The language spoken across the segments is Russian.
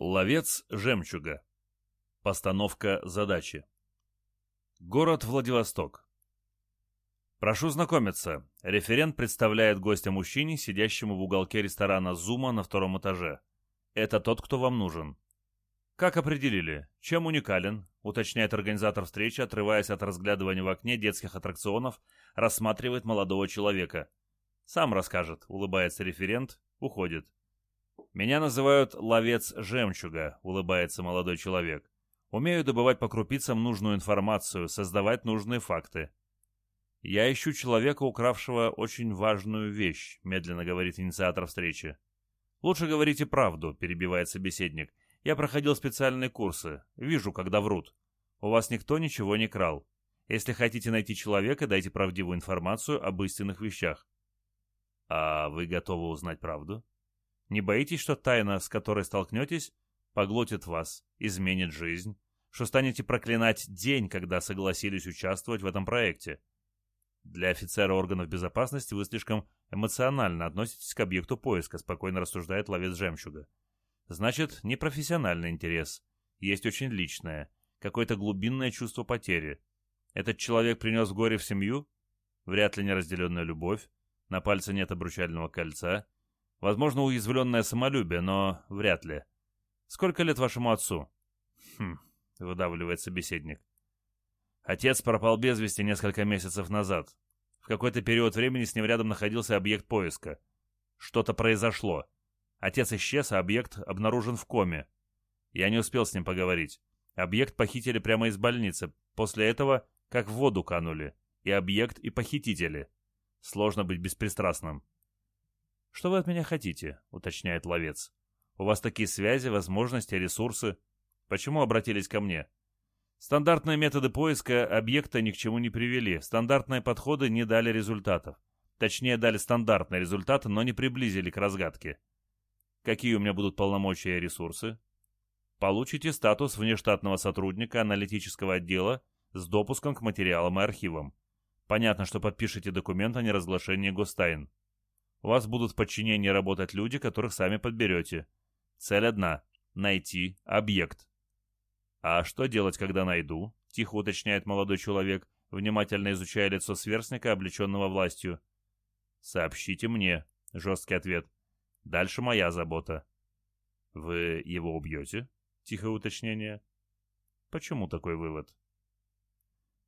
Ловец жемчуга. Постановка задачи. Город Владивосток. Прошу знакомиться. Референт представляет гостя мужчине, сидящему в уголке ресторана «Зума» на втором этаже. Это тот, кто вам нужен. Как определили? Чем уникален? Уточняет организатор встречи, отрываясь от разглядывания в окне детских аттракционов, рассматривает молодого человека. Сам расскажет, улыбается референт, уходит. «Меня называют ловец жемчуга», — улыбается молодой человек. «Умею добывать по крупицам нужную информацию, создавать нужные факты». «Я ищу человека, укравшего очень важную вещь», — медленно говорит инициатор встречи. «Лучше говорите правду», — перебивает собеседник. «Я проходил специальные курсы. Вижу, когда врут. У вас никто ничего не крал. Если хотите найти человека, дайте правдивую информацию об истинных вещах». «А вы готовы узнать правду?» Не боитесь, что тайна, с которой столкнетесь, поглотит вас, изменит жизнь, что станете проклинать день, когда согласились участвовать в этом проекте? Для офицера органов безопасности вы слишком эмоционально относитесь к объекту поиска, спокойно рассуждает ловец жемчуга. Значит, не профессиональный интерес. Есть очень личное, какое-то глубинное чувство потери. Этот человек принес горе в семью? Вряд ли неразделенная любовь. На пальце нет обручального кольца — Возможно, уязвленное самолюбие, но вряд ли. Сколько лет вашему отцу? Хм, выдавливает собеседник. Отец пропал без вести несколько месяцев назад. В какой-то период времени с ним рядом находился объект поиска. Что-то произошло. Отец исчез, а объект обнаружен в коме. Я не успел с ним поговорить. Объект похитили прямо из больницы. После этого как в воду канули. И объект, и похитители. Сложно быть беспристрастным. «Что вы от меня хотите?» — уточняет ловец. «У вас такие связи, возможности, ресурсы. Почему обратились ко мне?» Стандартные методы поиска объекта ни к чему не привели, стандартные подходы не дали результатов. Точнее, дали стандартные результаты, но не приблизили к разгадке. Какие у меня будут полномочия и ресурсы? Получите статус внештатного сотрудника аналитического отдела с допуском к материалам и архивам. Понятно, что подпишите документ о неразглашении гостайн. У вас будут в подчинении работать люди, которых сами подберете. Цель одна — найти объект. «А что делать, когда найду?» — тихо уточняет молодой человек, внимательно изучая лицо сверстника, облеченного властью. «Сообщите мне», — жесткий ответ. «Дальше моя забота». «Вы его убьете?» — тихое уточнение. «Почему такой вывод?»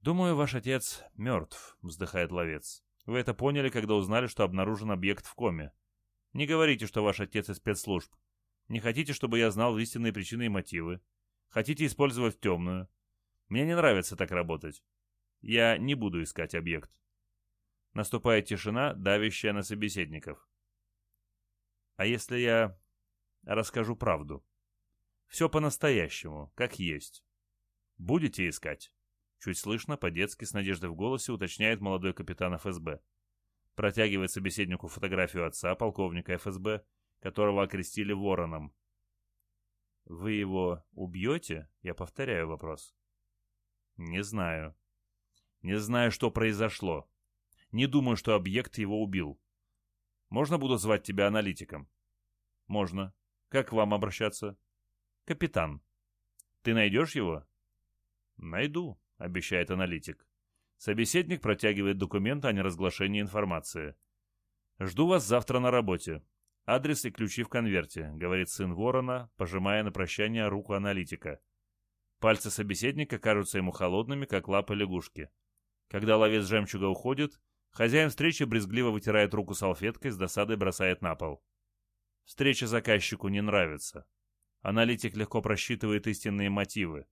«Думаю, ваш отец мертв», — вздыхает ловец. Вы это поняли, когда узнали, что обнаружен объект в коме. Не говорите, что ваш отец из спецслужб. Не хотите, чтобы я знал истинные причины и мотивы. Хотите использовать темную. Мне не нравится так работать. Я не буду искать объект. Наступает тишина, давящая на собеседников. А если я расскажу правду? Все по-настоящему, как есть. Будете искать? Чуть слышно, по-детски, с надеждой в голосе, уточняет молодой капитан ФСБ. Протягивает собеседнику фотографию отца, полковника ФСБ, которого окрестили вороном. «Вы его убьете?» Я повторяю вопрос. «Не знаю. Не знаю, что произошло. Не думаю, что объект его убил. Можно буду звать тебя аналитиком?» «Можно. Как к вам обращаться?» «Капитан. Ты найдешь его?» «Найду», — обещает аналитик. Собеседник протягивает документ о неразглашении информации. «Жду вас завтра на работе. Адрес и ключи в конверте», — говорит сын ворона, пожимая на прощание руку аналитика. Пальцы собеседника кажутся ему холодными, как лапы лягушки. Когда ловец жемчуга уходит, хозяин встречи брезгливо вытирает руку салфеткой, с досадой бросает на пол. Встреча заказчику не нравится. Аналитик легко просчитывает истинные мотивы.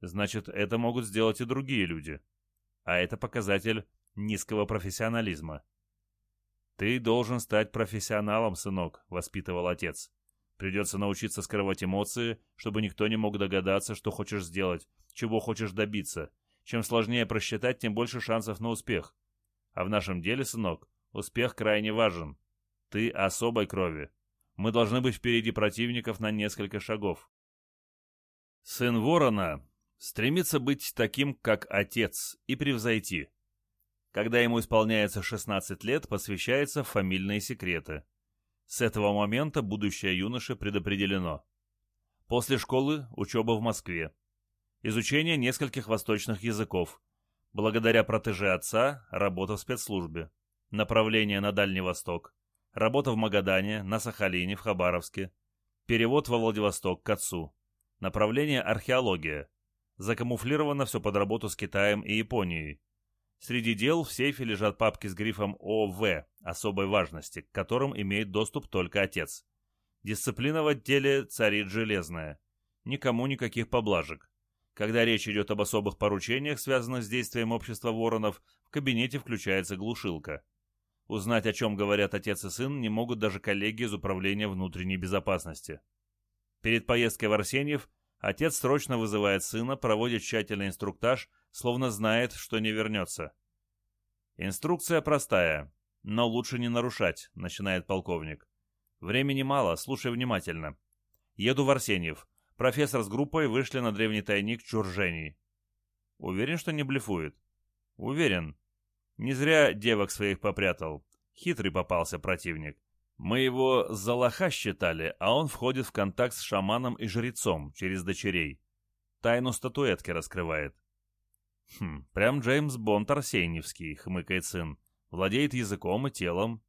Значит, это могут сделать и другие люди. А это показатель низкого профессионализма. «Ты должен стать профессионалом, сынок», — воспитывал отец. «Придется научиться скрывать эмоции, чтобы никто не мог догадаться, что хочешь сделать, чего хочешь добиться. Чем сложнее просчитать, тем больше шансов на успех. А в нашем деле, сынок, успех крайне важен. Ты особой крови. Мы должны быть впереди противников на несколько шагов». Сын Ворона Стремится быть таким, как отец, и превзойти. Когда ему исполняется 16 лет, посвящается в фамильные секреты. С этого момента будущее юноши предопределено. После школы учеба в Москве. Изучение нескольких восточных языков. Благодаря протеже отца работа в спецслужбе. Направление на Дальний Восток. Работа в Магадане, на Сахалине, в Хабаровске. Перевод во Владивосток к отцу. Направление археология. Закамуфлировано все под работу с Китаем и Японией. Среди дел в сейфе лежат папки с грифом ОВ особой важности, к которым имеет доступ только отец. Дисциплина в отделе царит железная. Никому никаких поблажек. Когда речь идет об особых поручениях, связанных с действием общества воронов, в кабинете включается глушилка. Узнать, о чем говорят отец и сын, не могут даже коллеги из Управления внутренней безопасности. Перед поездкой в Арсеньев отец срочно вызывает сына, проводит тщательный инструктаж, словно знает, что не вернется. Инструкция простая, но лучше не нарушать, начинает полковник. Времени мало, слушай внимательно. Еду в Арсеньев. Профессор с группой вышли на древний тайник Чуржений. Уверен, что не блефует? Уверен. Не зря девок своих попрятал. Хитрый попался противник. Мы его за лоха считали, а он входит в контакт с шаманом и жрецом через дочерей. Тайну статуэтки раскрывает. Хм, прям Джеймс Бонд Арсеньевский, хмыкает сын. Владеет языком и телом.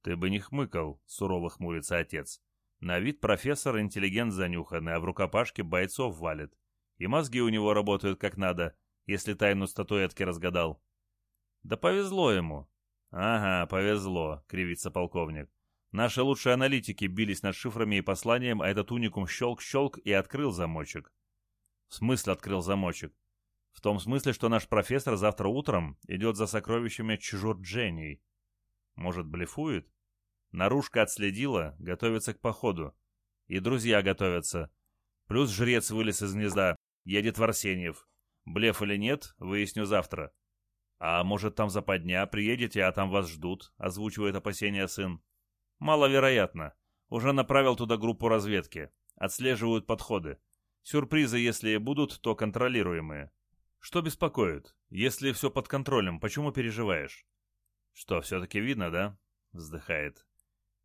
Ты бы не хмыкал, сурово хмурится отец. На вид профессор интеллигент занюханный, а в рукопашке бойцов валит. И мозги у него работают как надо, если тайну статуэтки разгадал. Да повезло ему. Ага, повезло, кривится полковник. Наши лучшие аналитики бились над шифрами и посланием, а этот уникум щелк-щелк и открыл замочек. В смысле открыл замочек? В том смысле, что наш профессор завтра утром идет за сокровищами Чжурдженей. Может, блефует? Наружка отследила, готовится к походу. И друзья готовятся. Плюс жрец вылез из гнезда, едет в Арсеньев. Блеф или нет, выясню завтра. «А может, там западня, приедете, а там вас ждут», — озвучивает опасения сын. «Маловероятно. Уже направил туда группу разведки. Отслеживают подходы. Сюрпризы, если и будут, то контролируемые. Что беспокоит? Если все под контролем, почему переживаешь?» «Что, все-таки видно, да?» — вздыхает.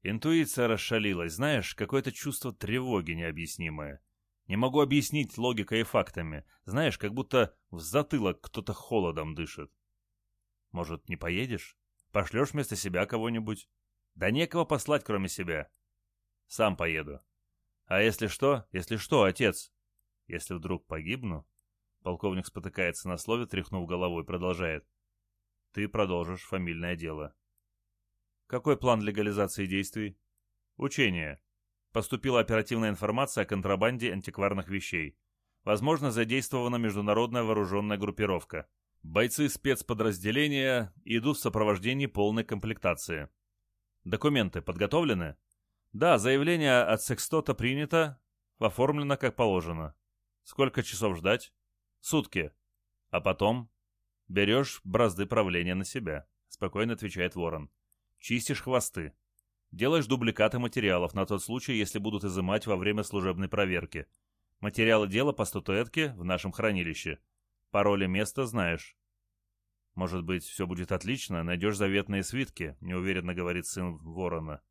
«Интуиция расшалилась, знаешь, какое-то чувство тревоги необъяснимое. Не могу объяснить логикой и фактами. Знаешь, как будто в затылок кто-то холодом дышит. Может, не поедешь? Пошлешь вместо себя кого-нибудь? Да некого послать, кроме себя. Сам поеду. А если что? Если что, отец? Если вдруг погибну? Полковник спотыкается на слове, тряхнув головой, продолжает. Ты продолжишь фамильное дело. Какой план легализации действий? Учение. Поступила оперативная информация о контрабанде антикварных вещей. Возможно, задействована международная вооруженная группировка. Бойцы спецподразделения идут в сопровождении полной комплектации. Документы подготовлены? Да, заявление от секстота принято, оформлено как положено. Сколько часов ждать? Сутки. А потом? Берешь бразды правления на себя, спокойно отвечает Ворон. Чистишь хвосты. Делаешь дубликаты материалов на тот случай, если будут изымать во время служебной проверки. Материалы дела по статуэтке в нашем хранилище. Пароли места знаешь. Может быть, все будет отлично, найдешь заветные свитки, неуверенно говорит сын ворона.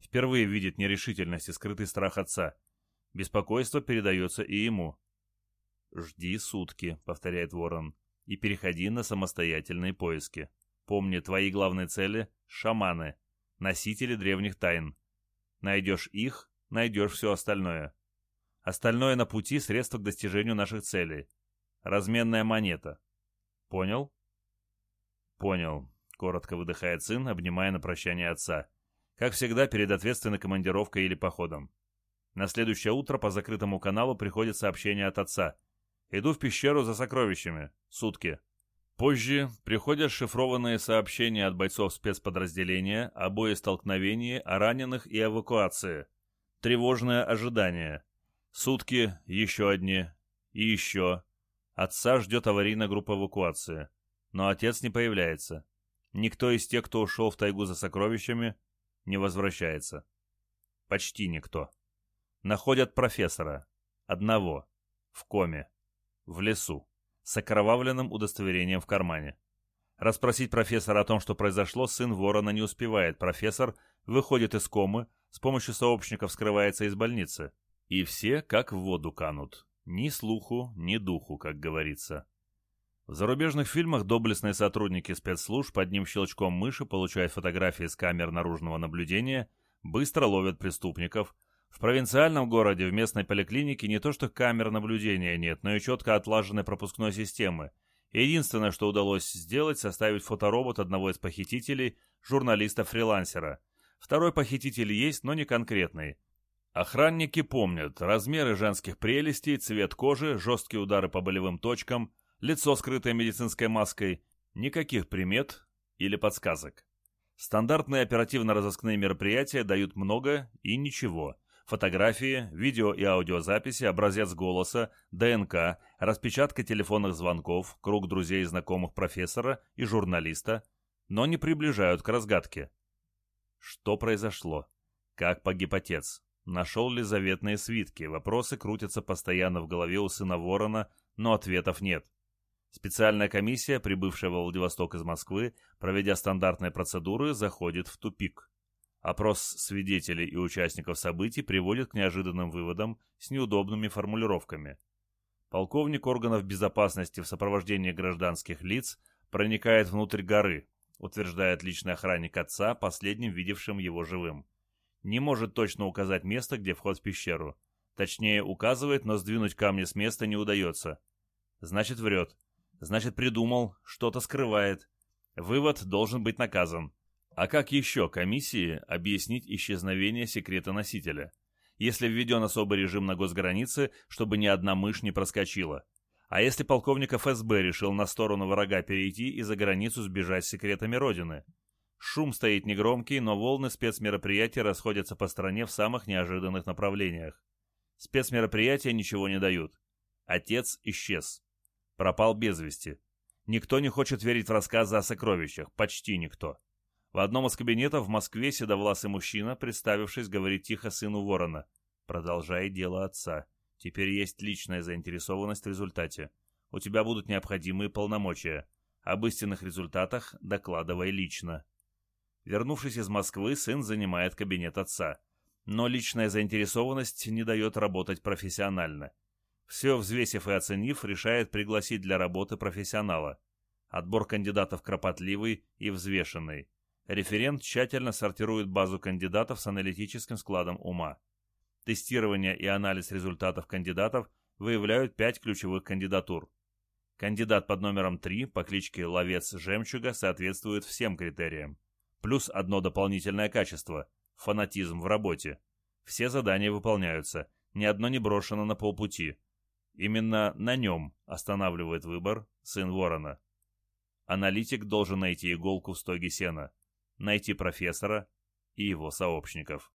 Впервые видит нерешительность и скрытый страх отца. Беспокойство передается и ему. «Жди сутки», — повторяет ворон, — «и переходи на самостоятельные поиски. Помни, твои главные цели — шаманы, носители древних тайн. Найдешь их, найдешь все остальное. Остальное на пути — средство к достижению наших целей. Разменная монета. Понял? Понял. Коротко выдыхает сын, обнимая на прощание отца. Как всегда, перед ответственной командировкой или походом. На следующее утро по закрытому каналу приходит сообщение от отца. Иду в пещеру за сокровищами. Сутки. Позже приходят шифрованные сообщения от бойцов спецподразделения о боестолкновении, о раненых и эвакуации. Тревожное ожидание. Сутки, еще одни. И еще. Отца ждет аварийная группа эвакуации. Но отец не появляется. Никто из тех, кто ушел в тайгу за сокровищами, не возвращается. Почти никто. Находят профессора. Одного. В коме. В лесу. С окровавленным удостоверением в кармане. Расспросить профессора о том, что произошло, сын ворона не успевает. Профессор выходит из комы, с помощью сообщников скрывается из больницы. И все как в воду канут. Ни слуху, ни духу, как говорится. В зарубежных фильмах доблестные сотрудники спецслужб одним щелчком мыши получают фотографии с камер наружного наблюдения, быстро ловят преступников. В провинциальном городе в местной поликлинике не то что камер наблюдения нет, но и четко отлаженной пропускной системы. Единственное, что удалось сделать, составить фоторобот одного из похитителей, журналиста-фрилансера. Второй похититель есть, но не конкретный. Охранники помнят размеры женских прелестей, цвет кожи, жесткие удары по болевым точкам, лицо, скрытое медицинской маской, никаких примет или подсказок. Стандартные оперативно-розыскные мероприятия дают много и ничего. Фотографии, видео и аудиозаписи, образец голоса, ДНК, распечатка телефонных звонков, круг друзей и знакомых профессора и журналиста, но не приближают к разгадке. Что произошло? Как погиб отец? Нашел ли заветные свитки? Вопросы крутятся постоянно в голове у сына Ворона, но ответов нет. Специальная комиссия, прибывшая во Владивосток из Москвы, проведя стандартные процедуры, заходит в тупик. Опрос свидетелей и участников событий приводит к неожиданным выводам с неудобными формулировками. Полковник органов безопасности в сопровождении гражданских лиц проникает внутрь горы, утверждает личный охранник отца, последним видевшим его живым не может точно указать место, где вход в пещеру. Точнее, указывает, но сдвинуть камни с места не удается. Значит, врет. Значит, придумал, что-то скрывает. Вывод должен быть наказан. А как еще комиссии объяснить исчезновение секрета носителя? Если введен особый режим на госгранице, чтобы ни одна мышь не проскочила? А если полковник ФСБ решил на сторону врага перейти и за границу сбежать с секретами Родины? Шум стоит негромкий, но волны спецмероприятий расходятся по стране в самых неожиданных направлениях. Спецмероприятия ничего не дают. Отец исчез. Пропал без вести. Никто не хочет верить в рассказы о сокровищах. Почти никто. В одном из кабинетов в Москве седовласый мужчина, представившись, говорит тихо сыну Ворона. «Продолжай дело отца. Теперь есть личная заинтересованность в результате. У тебя будут необходимые полномочия. Об истинных результатах докладывай лично». Вернувшись из Москвы, сын занимает кабинет отца. Но личная заинтересованность не дает работать профессионально. Все взвесив и оценив, решает пригласить для работы профессионала. Отбор кандидатов кропотливый и взвешенный. Референт тщательно сортирует базу кандидатов с аналитическим складом ума. Тестирование и анализ результатов кандидатов выявляют пять ключевых кандидатур. Кандидат под номером 3 по кличке Ловец Жемчуга соответствует всем критериям. Плюс одно дополнительное качество – фанатизм в работе. Все задания выполняются, ни одно не брошено на полпути. Именно на нем останавливает выбор сын Ворона. Аналитик должен найти иголку в стоге сена, найти профессора и его сообщников.